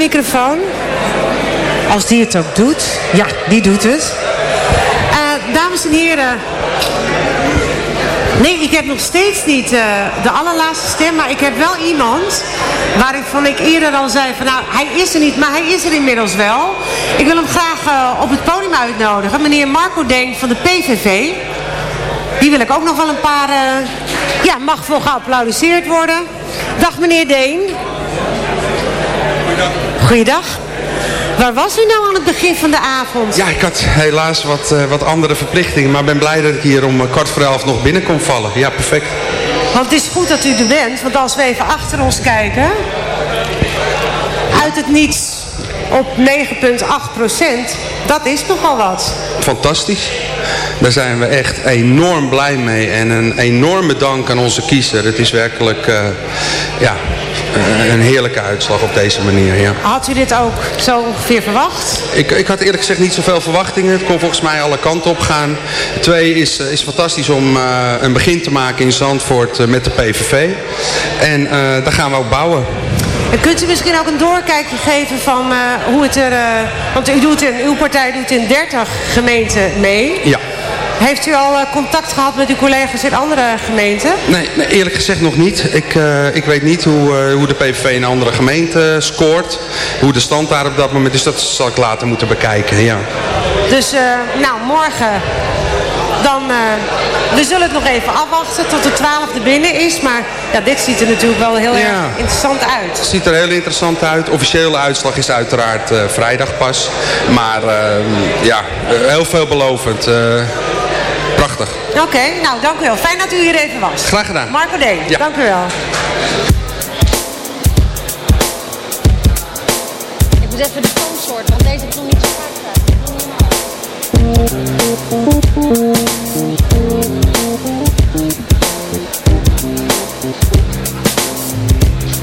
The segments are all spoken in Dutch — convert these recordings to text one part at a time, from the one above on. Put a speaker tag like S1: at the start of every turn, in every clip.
S1: microfoon. Als die het ook doet. Ja, die doet het. Eh, dames en heren. Nee, ik heb nog steeds niet eh, de allerlaatste stem. Maar ik heb wel iemand waarvan ik eerder al zei van nou, hij is er niet, maar hij is er inmiddels wel. Ik wil hem graag eh, op het podium uitnodigen. Meneer Marco Deen van de PVV. Die wil ik ook nog wel een paar... eh, ja, mag voor geapplaudiseerd worden. Dag meneer Deen. Goeiedag. Waar was u nou aan het begin van de avond?
S2: Ja, ik had helaas wat, eh, wat andere verplichtingen, maar ben blij dat ik hier om eh, kwart voor elf nog binnen kon vallen. Ja, perfect.
S1: Want het is goed dat u er bent, want als we even achter ons kijken... uit het niets op 9,8 procent, dat is nogal wat.
S2: Fantastisch. Daar zijn we echt enorm blij mee. En een enorme dank aan onze kiezer. Het is werkelijk eh, ja, een heerlijke uitslag op deze manier. Ja.
S1: Had u dit ook zo ongeveer verwacht?
S2: Ik, ik had eerlijk gezegd niet zoveel verwachtingen. Het kon volgens mij alle kanten op gaan. Twee is, eh, is fantastisch om eh, een begin te maken in Zandvoort eh, met de PVV. En eh, daar gaan we ook bouwen.
S1: En kunt u misschien ook een doorkijkje geven van eh, hoe het er... eh, want u doet in, uw partij doet in 30 gemeenten mee.
S2: Ja.
S1: Heeft u al eh, contact gehad met uw collega's in andere gemeenten?
S2: Nee, nee, eerlijk gezegd nog niet. Ik, eh, ik weet niet hoe, eh, hoe de PVV in andere gemeenten scoort. Hoe de stand daar op dat moment is. Dat zal ik later moeten bekijken, ja.
S1: Dus nou, morgen dan... we zullen het nog even afwachten tot de 12e binnen is. Maar ja, dit ziet er natuurlijk wel heel
S2: Ja.
S1: erg interessant uit.
S2: Het ziet er heel interessant uit. Officiële uitslag is uiteraard vrijdag pas. Maar eh, ja, heel veelbelovend. Prachtig.
S1: Oké, nou dank u wel. Fijn dat u hier even was.
S2: Graag gedaan.
S1: Marco Deen,
S2: Ja.
S1: dank u wel.
S3: Ik moet even de toonsoort, want deze kon niet zo vaak is niet.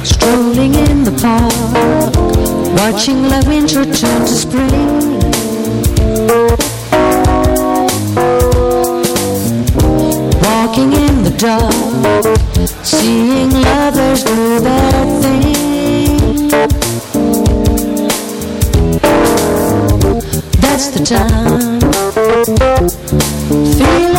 S4: Strolling in the park, watching the winter turn to spring. Dark, seeing lovers do their thing. That's the time. Feel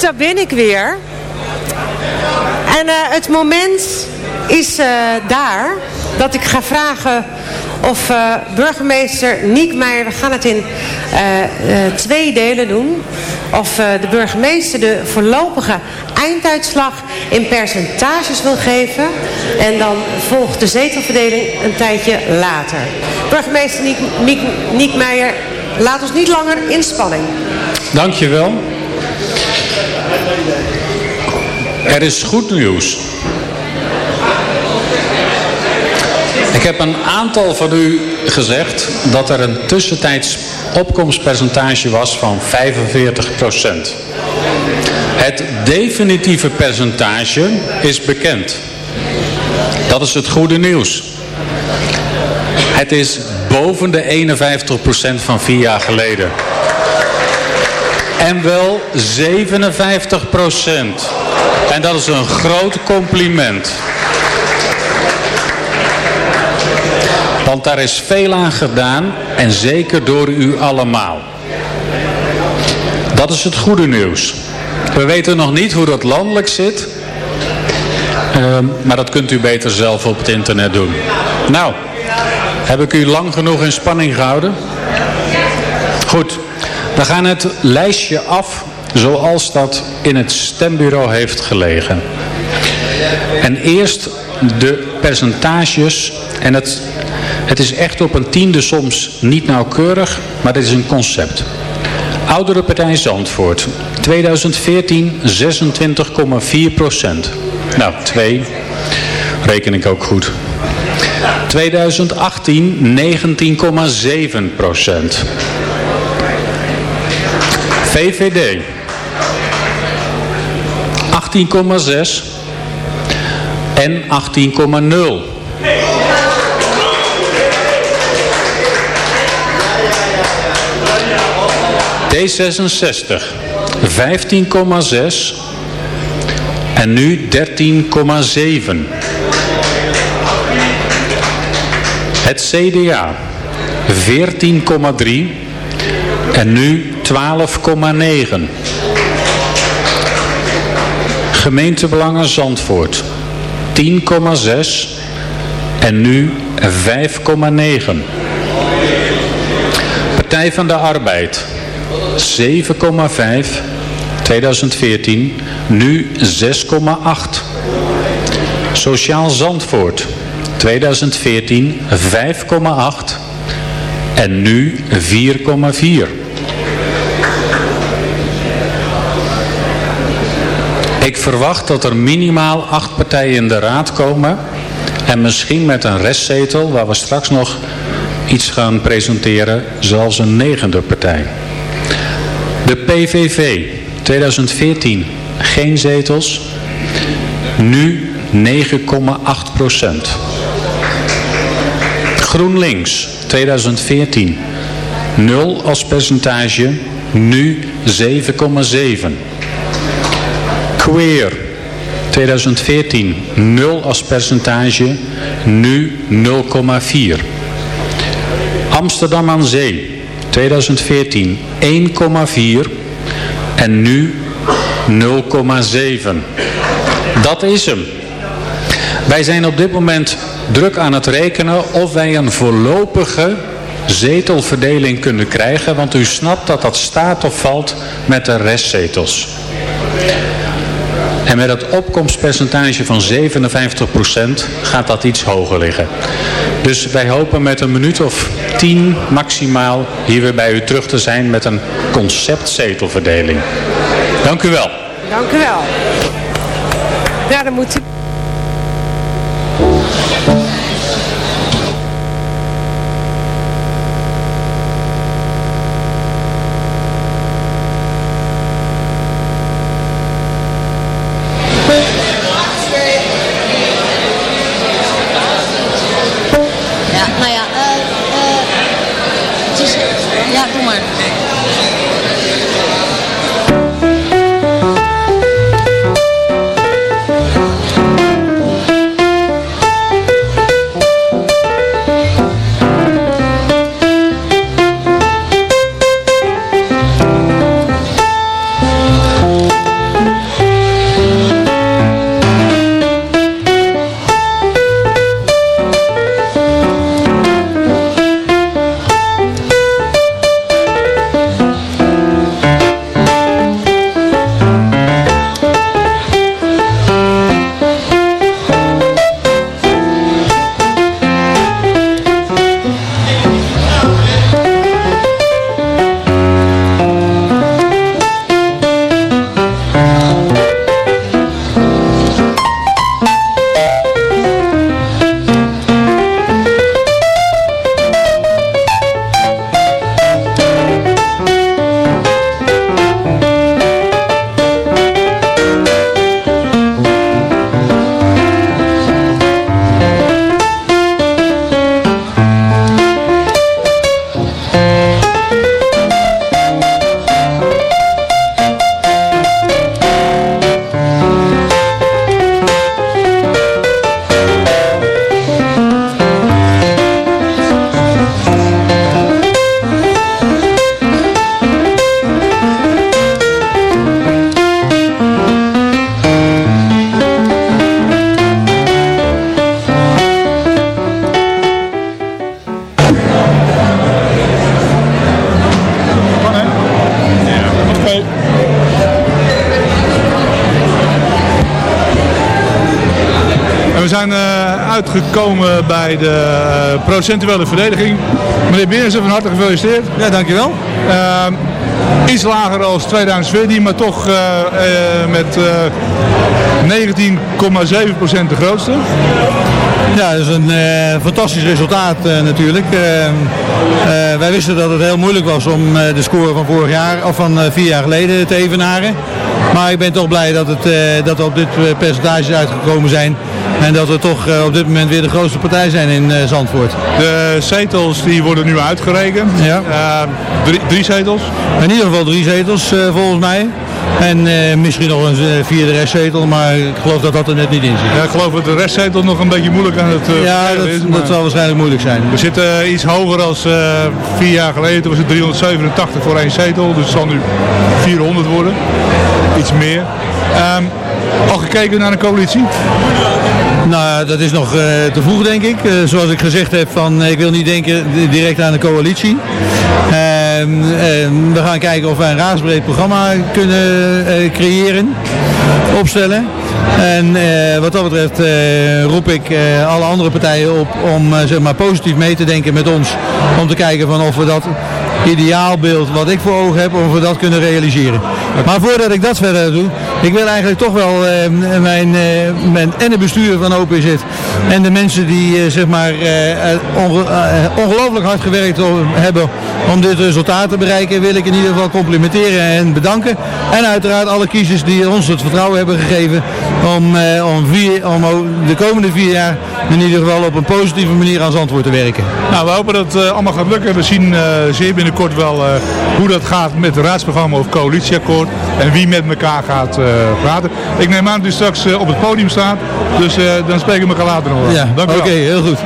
S1: daar ben ik weer. En uh, het moment is uh, daar dat ik ga vragen of uh, burgemeester Niek Meijer, we gaan het in twee delen doen, of de burgemeester de voorlopige einduitslag in percentages wil geven. En dan volgt de zetelverdeling een tijdje later. Burgemeester Niek, Niek, laat ons niet langer in spanning.
S5: Dankjewel. Er is goed nieuws. Ik heb een aantal van u gezegd dat er een tussentijds opkomstpercentage was van 45% Het definitieve percentage is bekend. Dat is het goede nieuws. Het is boven de 51% van vier jaar geleden. En wel 57 En dat is een groot compliment. Want daar is veel aan gedaan en zeker door u allemaal. Dat is het goede nieuws. We weten nog niet hoe dat landelijk zit. Uh, maar dat kunt u beter zelf op het internet doen. Nou, heb ik u lang genoeg in spanning gehouden? Goed. We gaan het lijstje af zoals dat in het stembureau heeft gelegen. En eerst de percentages. En het, het is echt op een tiende soms niet nauwkeurig, maar dit is een concept. Oudere partij Zandvoort. 2014 26,4 procent. Nou, 2 reken ik ook goed. 2018 19,7 procent. VVD 18,6 en 18,0. D66 15,6 en nu 13,7. Het CDA 14,3 en nu 12,9. Gemeentebelangen Zandvoort 10,6 en nu 5,9. Partij van de Arbeid 7,5 2014, nu 6,8. Sociaal Zandvoort 2014 5,8 en nu 4,4. Ik verwacht dat er minimaal acht partijen in de raad komen. En misschien met een restzetel, waar we straks nog iets gaan presenteren, zelfs een negende partij. De PVV, 2014, geen zetels. Nu 9,8 procent. GroenLinks, 2014, 0 als percentage, nu 7,7. Queer 2014 0 als percentage, nu 0,4. Amsterdam aan Zee 2014 1,4 en nu 0,7. Dat is hem. Wij zijn op dit moment druk aan het rekenen of wij een voorlopige zetelverdeling kunnen krijgen. Want u snapt dat dat staat of valt met de restzetels. En met het opkomstpercentage van 57% gaat dat iets hoger liggen. Dus wij hopen met een minuut of tien maximaal hier weer bij u terug te zijn met een conceptzetelverdeling. Dank u wel.
S1: Dank u wel. Ja, dan moet u...
S6: uh, procentuele verdediging. Meneer Berensen, van harte gefeliciteerd.
S7: Ja, dankjewel.
S6: Uh, iets lager als 2014, maar toch met 19,7% de grootste.
S7: Ja, dat is een fantastisch resultaat natuurlijk. wij wisten dat het heel moeilijk was om de score van vorig jaar, of van vier jaar geleden te evenaren. Maar ik ben toch blij dat, het, dat we op dit percentage uitgekomen zijn. En dat we toch uh, op dit moment weer de grootste partij zijn in uh, Zandvoort.
S6: De zetels die worden nu uitgerekend. Ja. Uh, drie, drie, zetels?
S7: In ieder geval drie zetels volgens mij. En misschien nog een vierde restzetel, maar ik geloof dat dat er net niet in zit.
S6: Ja, ik geloof dat de restzetel nog een beetje moeilijk aan het
S7: Ja, dat, is, dat zal waarschijnlijk moeilijk zijn.
S6: We zitten iets hoger als vier jaar geleden. Toen was het 387 voor één zetel, dus het zal nu 400 worden. Iets meer. Um, al gekeken naar een coalitie?
S7: Nou, dat is nog uh, te vroeg denk ik. Uh, zoals ik gezegd heb, van, ik wil niet denken direct aan een coalitie. Uh, we gaan kijken of wij een raadsbreed programma kunnen uh, creëren, opstellen. En wat dat betreft roep ik alle andere partijen op om zeg maar, positief mee te denken met ons. Om te kijken van of we dat ideaalbeeld wat ik voor ogen heb, of we dat kunnen realiseren. Maar voordat ik dat verder doe, ik wil eigenlijk toch wel eh, mijn, eh, mijn, en het bestuur van OPZ en de mensen die eh, zeg maar onge, ongelooflijk hard gewerkt hebben om dit resultaat te bereiken, wil ik in ieder geval complimenteren en bedanken. En uiteraard alle kiezers die ons het vertrouwen hebben gegeven om, om, vier, om de komende vier jaar in ieder geval op een positieve manier aan Zandvoort te werken.
S6: Nou, we hopen dat het allemaal gaat lukken. We zien zeer binnenkort wel hoe dat gaat met het raadsprogramma of coalitieakkoord en wie met elkaar gaat praten. Ik neem aan dat u straks op het podium staat, dus dan spreken we elkaar later nog.
S7: Ja, oké, heel goed.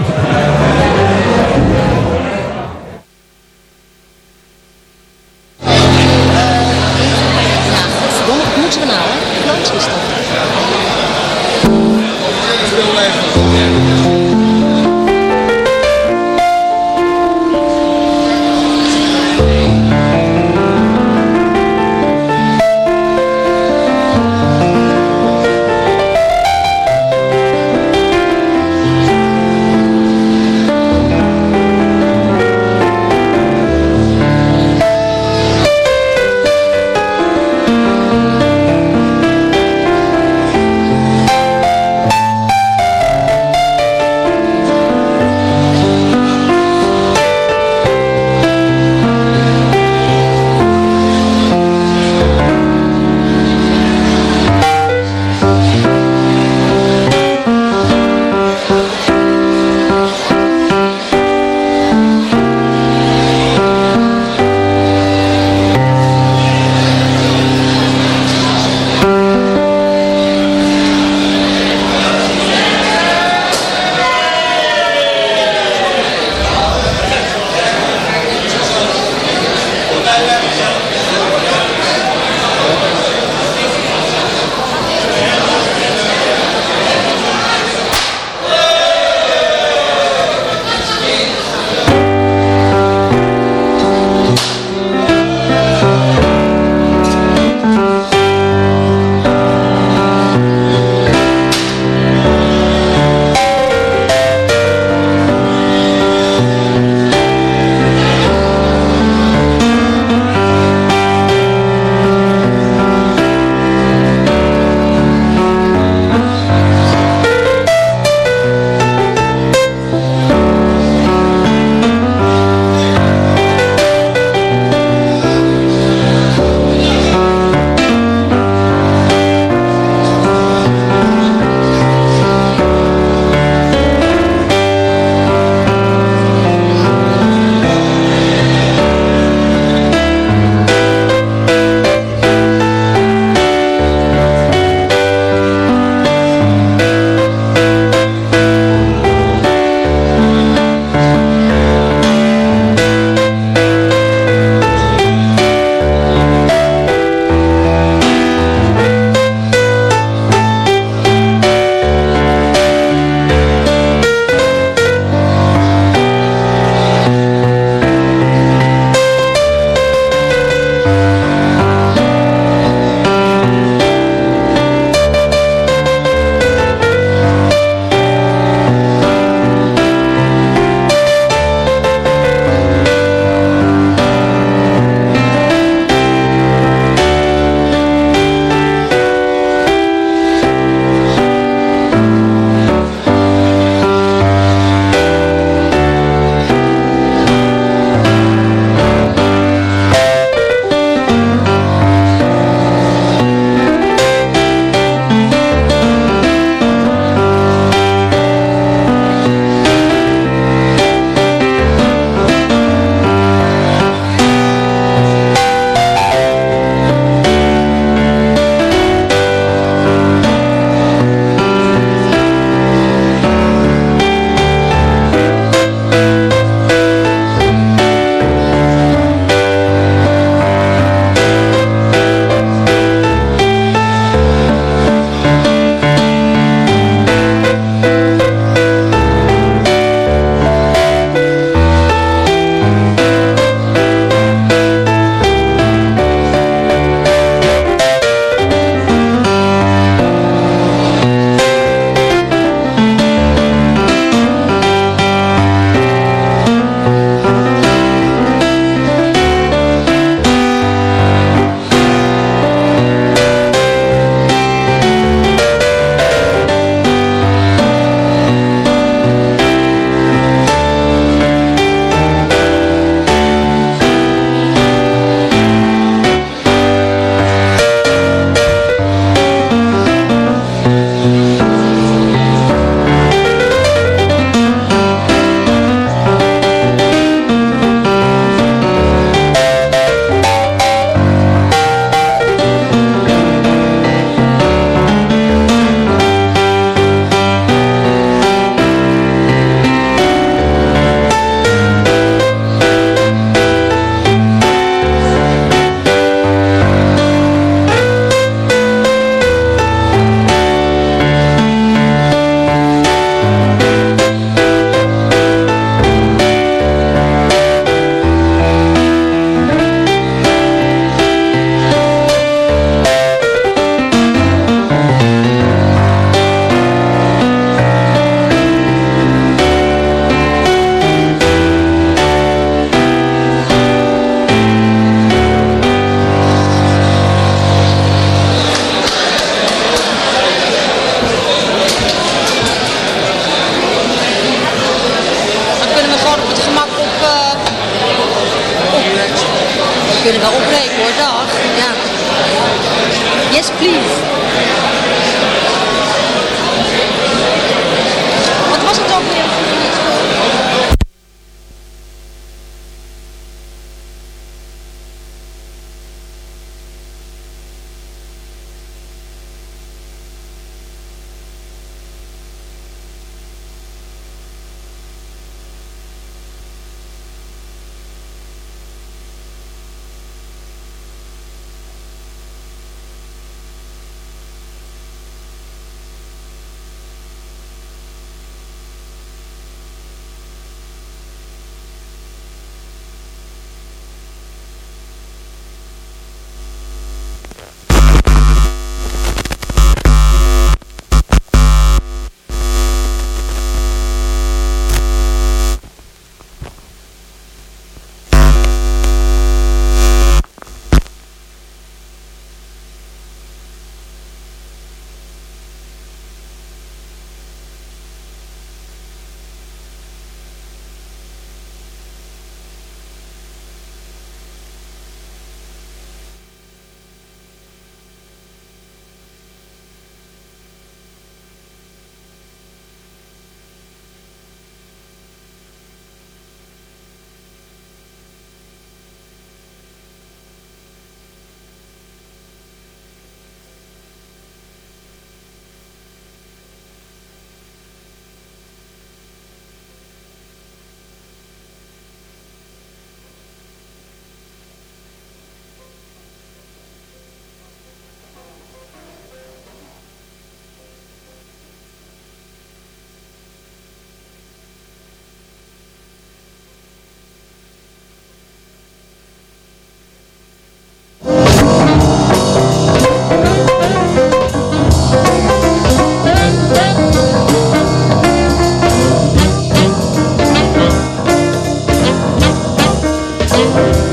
S1: Moeten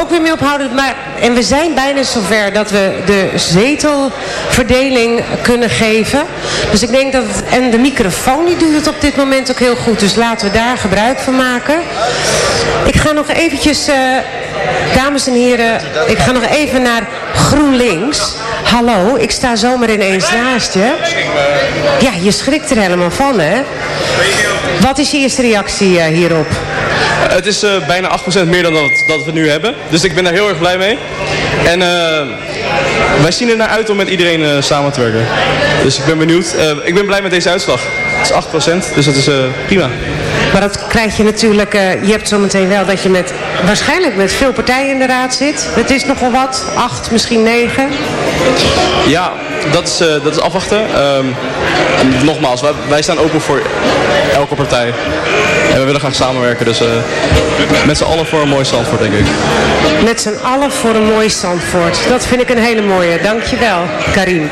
S1: ook weer mee ophouden. Maar, en we zijn bijna zover dat we de zetelverdeling kunnen geven. Dus ik denk dat en de microfoon die doet het op dit moment ook heel goed. Dus laten we daar gebruik van maken. Ik ga nog eventjes, eh, dames en heren, ik ga nog even naar GroenLinks. Hallo, ik sta zomaar ineens naast je. Ja, je schrikt er helemaal van, hè? Wat is je eerste reactie eh, hierop?
S8: Het is eh, bijna 8% meer dan dat, dat we nu hebben. Dus ik ben daar heel erg blij mee. En eh, wij zien er naar uit om met iedereen eh, samen te werken. Dus ik ben benieuwd. Ik ben blij met deze uitslag. Het is 8%, dus dat is prima.
S1: Maar dat krijg je natuurlijk, je hebt zometeen wel dat je met, waarschijnlijk met veel partijen in de raad zit. Het is nogal wat, acht, misschien negen.
S8: Ja, dat is, dat is afwachten. Ehm, nogmaals, wij, wij staan open voor elke partij. En we willen graag samenwerken, dus eh, met z'n allen voor een mooi Zandvoort, denk ik.
S1: Met z'n allen voor een mooi Zandvoort. Dat vind ik een hele mooie. Dankjewel, Karin.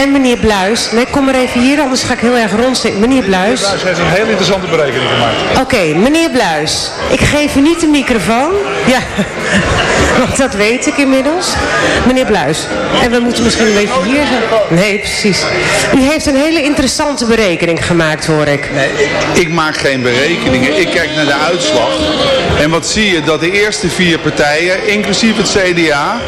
S1: En meneer Bluis, nee, kom maar even hier, anders ga ik heel erg rondzitten. Meneer Bluis.
S6: Ze heeft een heel interessante berekening gemaakt.
S1: Oké, meneer Bluis. Ik geef u niet de microfoon. Ja, want dat weet ik inmiddels. Meneer Bluis. En we moeten misschien een beetje hier zijn. Nee, precies. U heeft een hele interessante berekening gemaakt, hoor ik.
S9: Nee, ik, ik maak geen Ik kijk naar de uitslag. En wat zie je? Dat de eerste vier partijen, inclusief het CDA,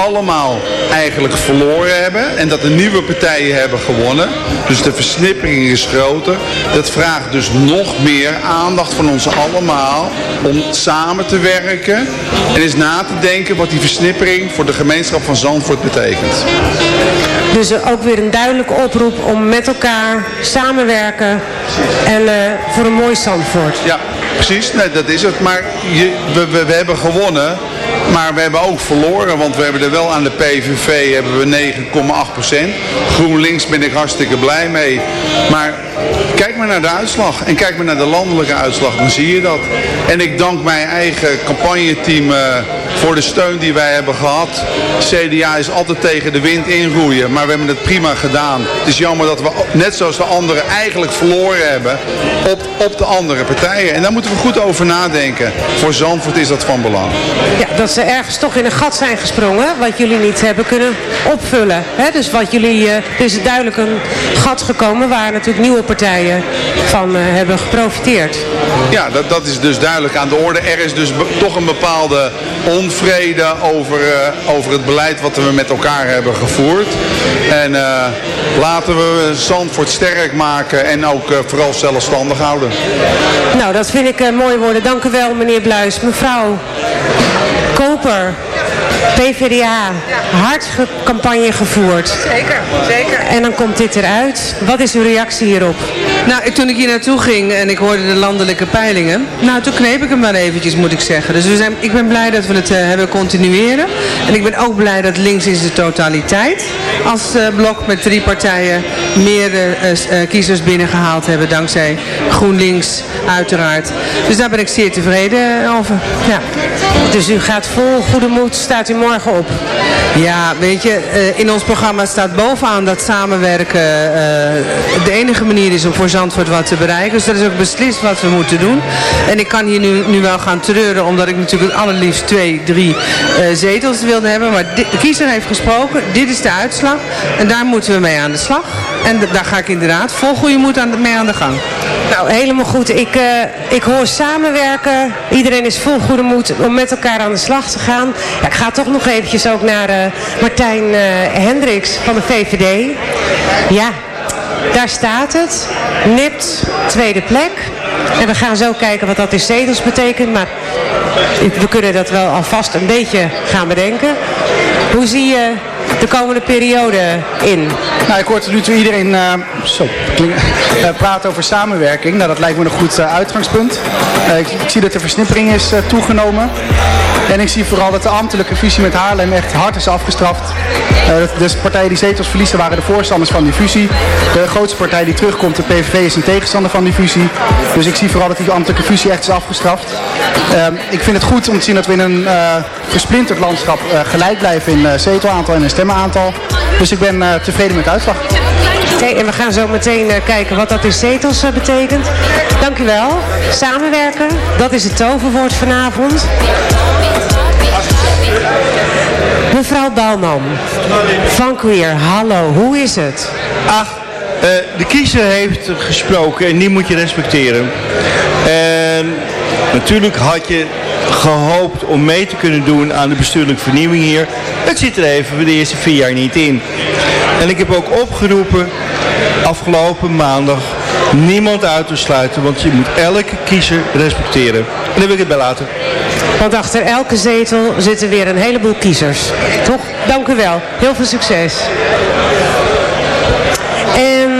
S9: allemaal eigenlijk verloren hebben. En dat de nieuwe partijen hebben gewonnen. Dus de versnippering is groter. Dat vraagt dus nog meer aandacht van ons allemaal om samen te werken. En eens na te denken wat die versnippering voor de gemeenschap van Zandvoort betekent.
S1: Dus ook weer een duidelijke oproep om met elkaar samenwerken en eh, voor een mooi Zandvoort.
S9: Ja, precies. Nee, dat is het. Maar we, we hebben gewonnen Maar we hebben ook verloren, want we hebben er wel aan de PVV hebben we 9,8%. GroenLinks ben ik hartstikke blij mee. Maar kijk maar naar de uitslag en kijk maar naar de landelijke uitslag, dan zie je dat. En ik dank mijn eigen campagneteam uh, voor de steun die wij hebben gehad. CDA is altijd tegen de wind inroeien, maar we hebben het prima gedaan. Het is jammer dat we, net zoals de anderen, eigenlijk verloren hebben op, op de andere partijen. En daar moeten we goed over nadenken. Voor Zandvoort is dat van belang.
S1: Ja, dat ze ergens toch in een gat zijn gesprongen, wat jullie niet hebben kunnen opvullen. Hè? Dus wat jullie, uh, er is duidelijk een gat gekomen waar natuurlijk nieuwe partijen van uh, hebben geprofiteerd.
S9: Ja, dat, dat is dus duidelijk aan de orde. Er is dus toch een bepaalde onvrede over, uh, over het beleid wat we met elkaar hebben gevoerd. En uh, laten we Zandvoort sterk maken en ook uh, vooral zelfstandig houden.
S1: Nou, dat vind ik mooie woorden. Dank u wel, meneer Bluis. Mevrouw Koper. PvdA, hard campagne gevoerd.
S10: Zeker, zeker.
S1: En dan komt dit eruit. Wat is uw reactie hierop?
S10: Nou, toen ik hier naartoe ging en ik hoorde de landelijke peilingen, nou toen kneep ik hem maar eventjes moet ik zeggen. Dus we zijn, ik ben blij dat we het uh, hebben continueren. En ik ben ook blij dat links in zijn totaliteit als uh, blok met drie partijen meer uh, kiezers binnengehaald hebben dankzij GroenLinks uiteraard. Dus daar ben ik zeer tevreden over. Ja.
S1: Dus u gaat vol goede moed, staat u morgen op?
S10: Ja, weet je, in ons programma staat bovenaan dat samenwerken de enige manier is om voor Zandvoort wat te bereiken. Dus dat is ook beslist wat we moeten doen. En ik kan hier nu, nu wel gaan treuren, omdat ik natuurlijk het allerliefst twee, drie uh, zetels wilde hebben. Maar de kiezer heeft gesproken, dit is de uitslag. En daar moeten we mee aan de slag. En daar ga ik inderdaad vol goede moed aan, mee aan de gang.
S1: Nou, helemaal goed. Ik, uh, ik hoor samenwerken. Iedereen is vol goede moed om met elkaar aan de slag te gaan. Ja, ik ga toch nog eventjes ook naar uh, Martijn uh, Hendricks van de VVD. Ja, daar staat het. Nipt, tweede plek. En we gaan zo kijken wat dat in zetels betekent. Maar we kunnen dat wel alvast een beetje gaan bedenken. Hoe zie je de komende periode in?
S11: Nou, ik hoor tot nu toe iedereen uh, zo, uh, praten over samenwerking. Nou, dat lijkt me een goed uh, uitgangspunt. Ik, zie dat de versnippering is toegenomen. En ik zie vooral dat de ambtelijke fusie met Haarlem echt hard is afgestraft. Uh, dus partijen die zetels verliezen waren de voorstanders van die fusie. De grootste partij die terugkomt, de PVV, is een tegenstander van die fusie. Dus ik zie vooral dat die ambtelijke fusie echt is afgestraft. Uh, ik vind het goed om te zien dat we in een versplinterd landschap uh, gelijk blijven in zetelaantal en in stemmenaantal. Dus ik ben tevreden met de uitslag.
S1: En we gaan zo meteen kijken wat dat in zetels betekent. Dank u wel. Samenwerken, dat is het toverwoord vanavond. Mevrouw Bouwman, van Queer, hallo, hoe is het?
S12: Ach, uh, de kiezer heeft gesproken en die moet je respecteren. En natuurlijk had je gehoopt om mee te kunnen doen aan de bestuurlijke vernieuwing hier. Het zit er even voor de eerste vier jaar niet in. En ik heb ook opgeroepen afgelopen maandag niemand uit te sluiten, want je moet elke kiezer respecteren. En daar wil ik het bij laten.
S1: Want achter elke zetel zitten weer een heleboel kiezers. Toch? Dank u wel. Heel veel succes. En...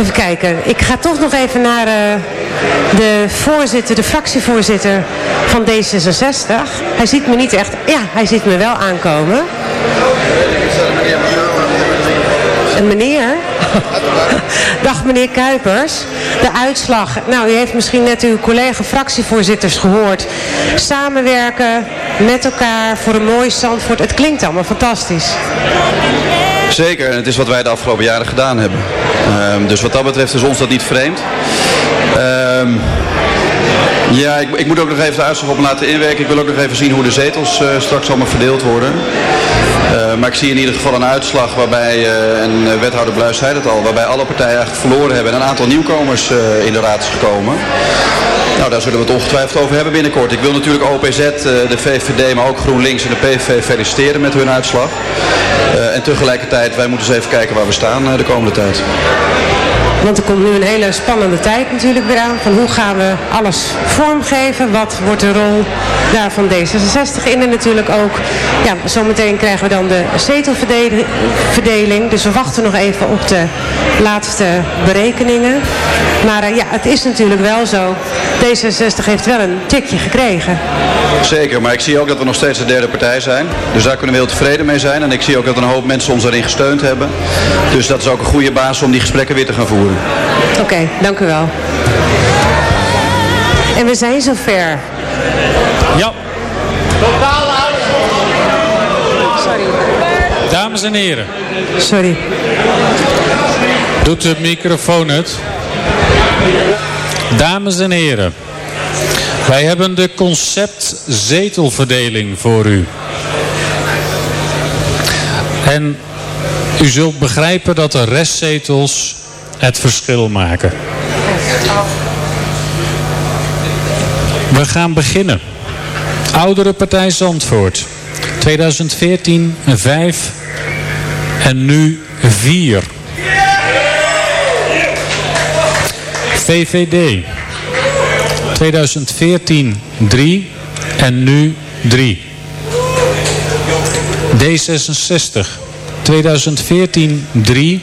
S1: Even kijken. Ik ga toch nog even naar uh, de voorzitter, de fractievoorzitter van D66. Hij ziet me niet echt... Ja, hij ziet me wel aankomen. Een meneer? Dag meneer Kuipers. De uitslag. Nou, u heeft misschien net uw collega fractievoorzitters gehoord. Samenwerken met elkaar voor een mooi Zandvoort. Het klinkt allemaal fantastisch.
S13: Zeker, en het is wat wij de afgelopen jaren gedaan hebben. Um, dus wat dat betreft is ons dat niet vreemd. Um, ja, ik, ik, moet ook nog even de uitslag op laten inwerken. Ik wil ook nog even zien hoe de zetels uh, straks allemaal verdeeld worden. Uh, maar ik zie in ieder geval een uitslag waarbij, uh, en wethouder Bluis zei het al, waarbij alle partijen eigenlijk verloren hebben en een aantal nieuwkomers in de raad is gekomen. Nou, daar zullen we het ongetwijfeld over hebben binnenkort. Ik wil natuurlijk OPZ, de VVD, maar ook GroenLinks en de PVV feliciteren met hun uitslag. en tegelijkertijd, wij moeten eens even kijken waar we staan de komende tijd.
S1: Want er komt nu een hele spannende tijd natuurlijk weer aan. Van hoe gaan we alles vormgeven? Wat wordt de rol daar van D66 in? En natuurlijk ook, ja, zometeen krijgen we dan de zetelverdeling. Dus we wachten nog even op de laatste berekeningen. Maar eh, ja, het is natuurlijk wel zo. D66 heeft wel een tikje gekregen.
S13: Zeker, maar ik zie ook dat we nog steeds de derde partij zijn. Dus daar kunnen we heel tevreden mee zijn. En ik zie ook dat een hoop mensen ons daarin gesteund hebben. Dus dat is ook een goede basis om die gesprekken weer te gaan voeren.
S1: Oké, dank u wel. En we zijn zover.
S5: Ja.
S1: Sorry.
S5: Dames en heren.
S1: Sorry.
S5: Doet de microfoon het? Dames en heren. Wij hebben de concept zetelverdeling voor u. En u zult begrijpen dat de restzetels het verschil maken. We gaan beginnen. Oudere Partij Zandvoort. 2014 5 en nu 4. VVD. 2014 3 en nu 3. D66. 2014 3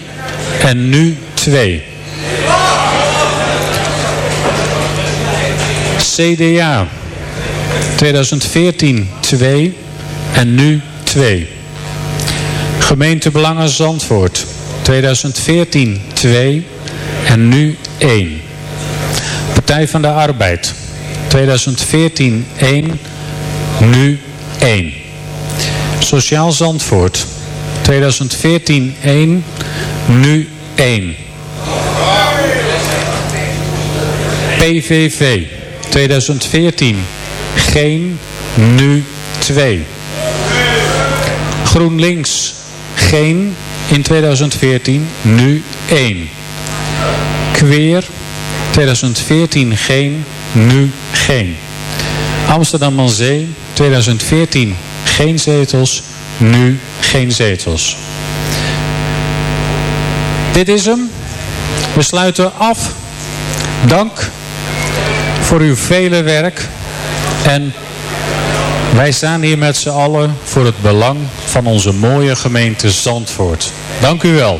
S5: en nu 2. CDA. 2014 2 en nu 2. Gemeente Belangen Zandvoort. 2014 2 en nu 1. Partij van de Arbeid. 2014 1, nu 1. Sociaal Zandvoort. 2014 1, nu 1. PVV. 2014 geen, nu 2. GroenLinks geen in 2014, nu 1. Queer 2014 geen, nu geen. Amsterdam aan Zee 2014 geen zetels, nu geen zetels. Dit is hem. We sluiten af. Dank voor uw vele werk. En wij staan hier met z'n allen voor het belang van onze mooie gemeente Zandvoort. Dank u wel.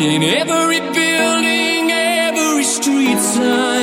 S14: in every building, every street sign.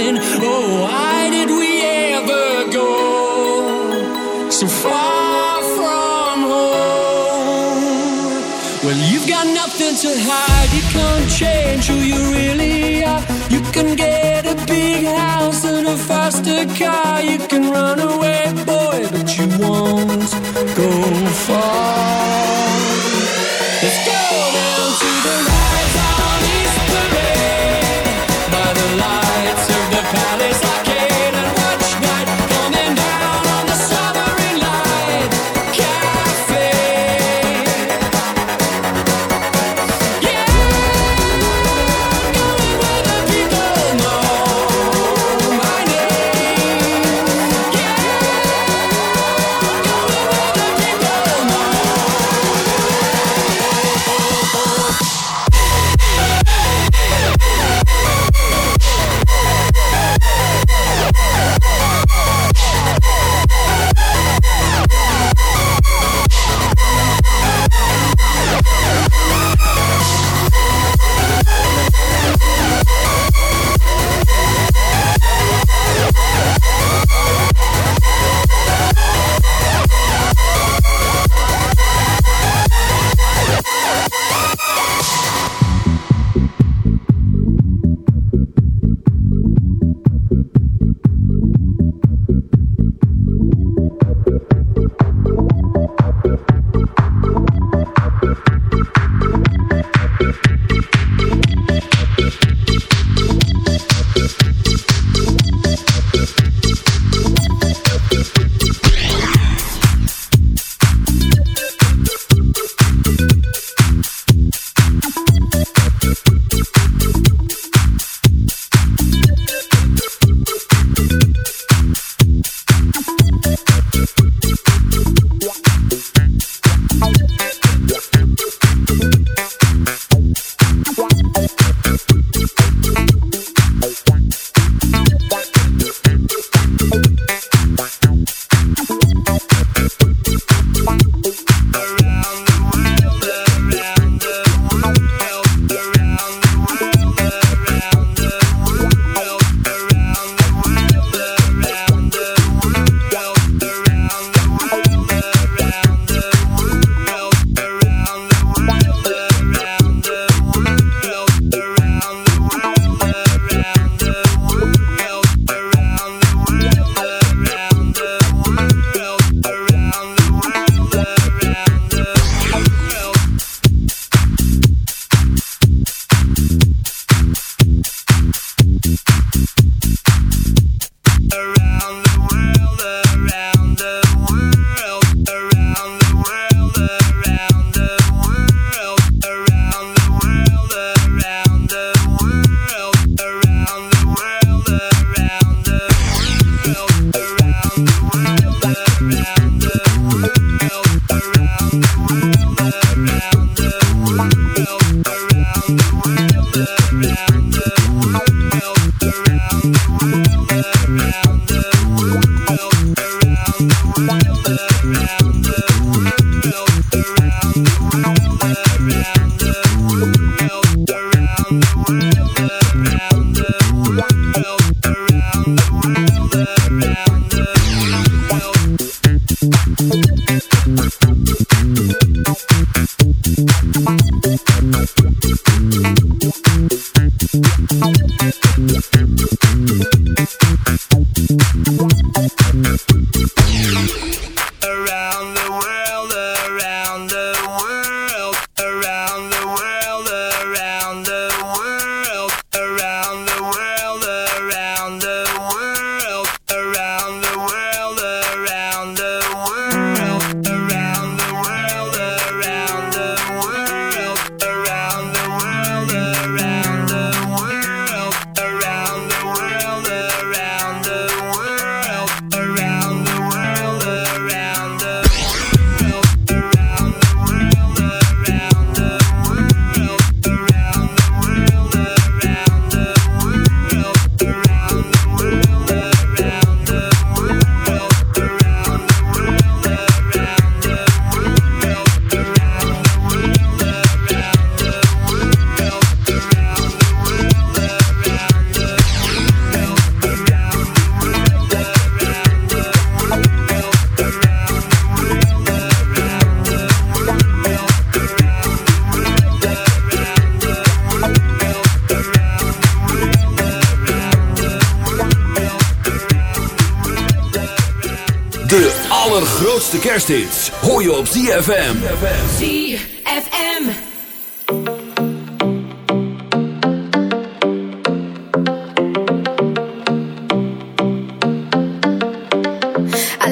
S15: Joseph.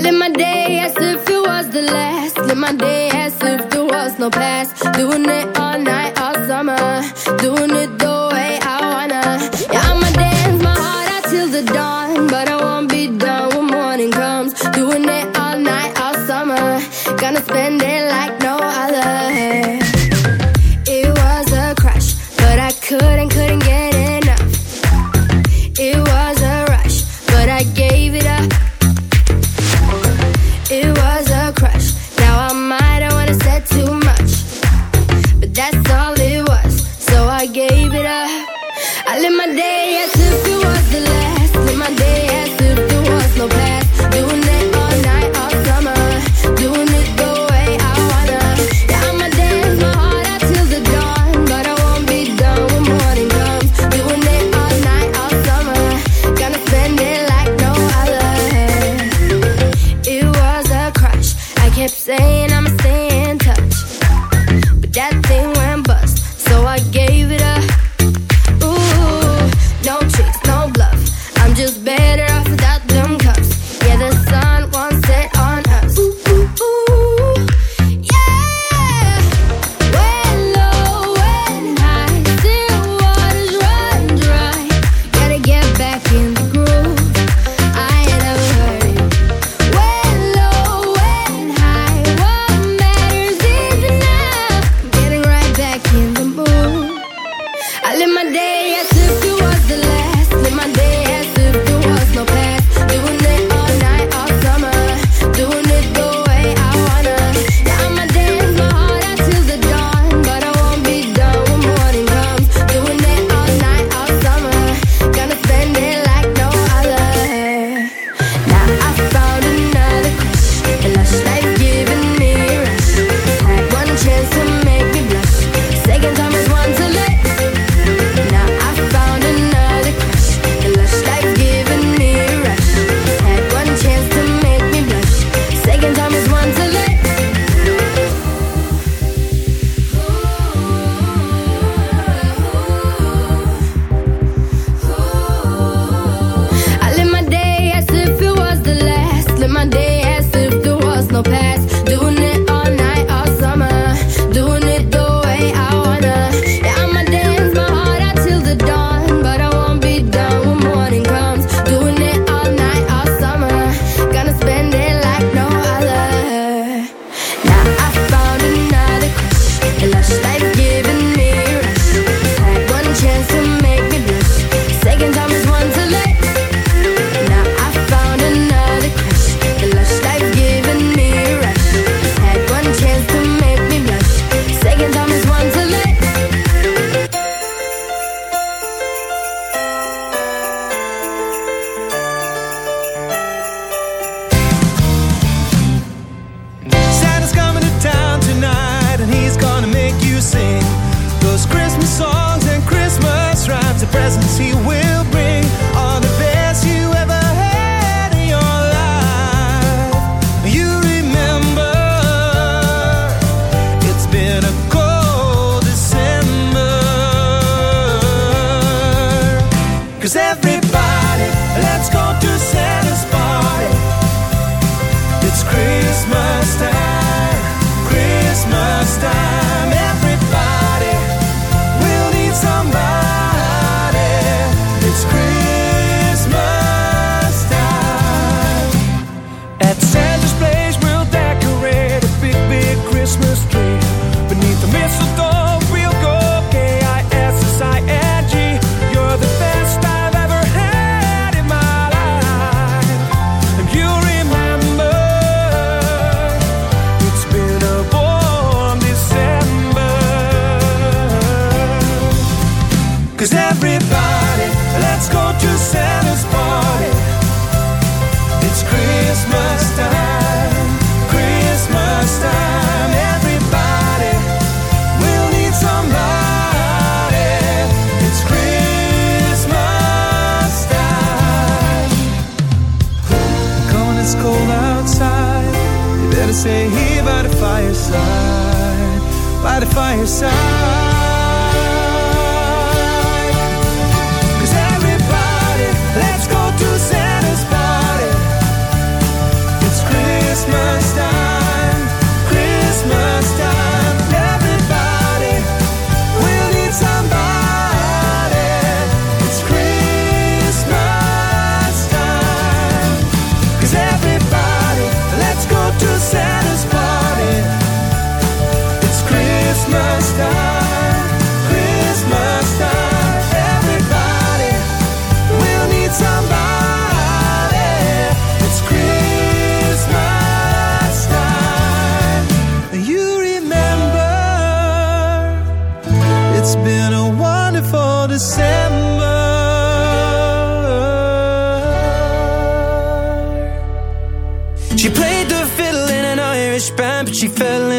S15: live my day as if it was the last. Live my day as if there was no past. Doing it
S16: it's been a wonderful December. She played the fiddle in an Irish band, but she fell in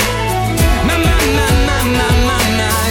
S16: na na na
S17: na na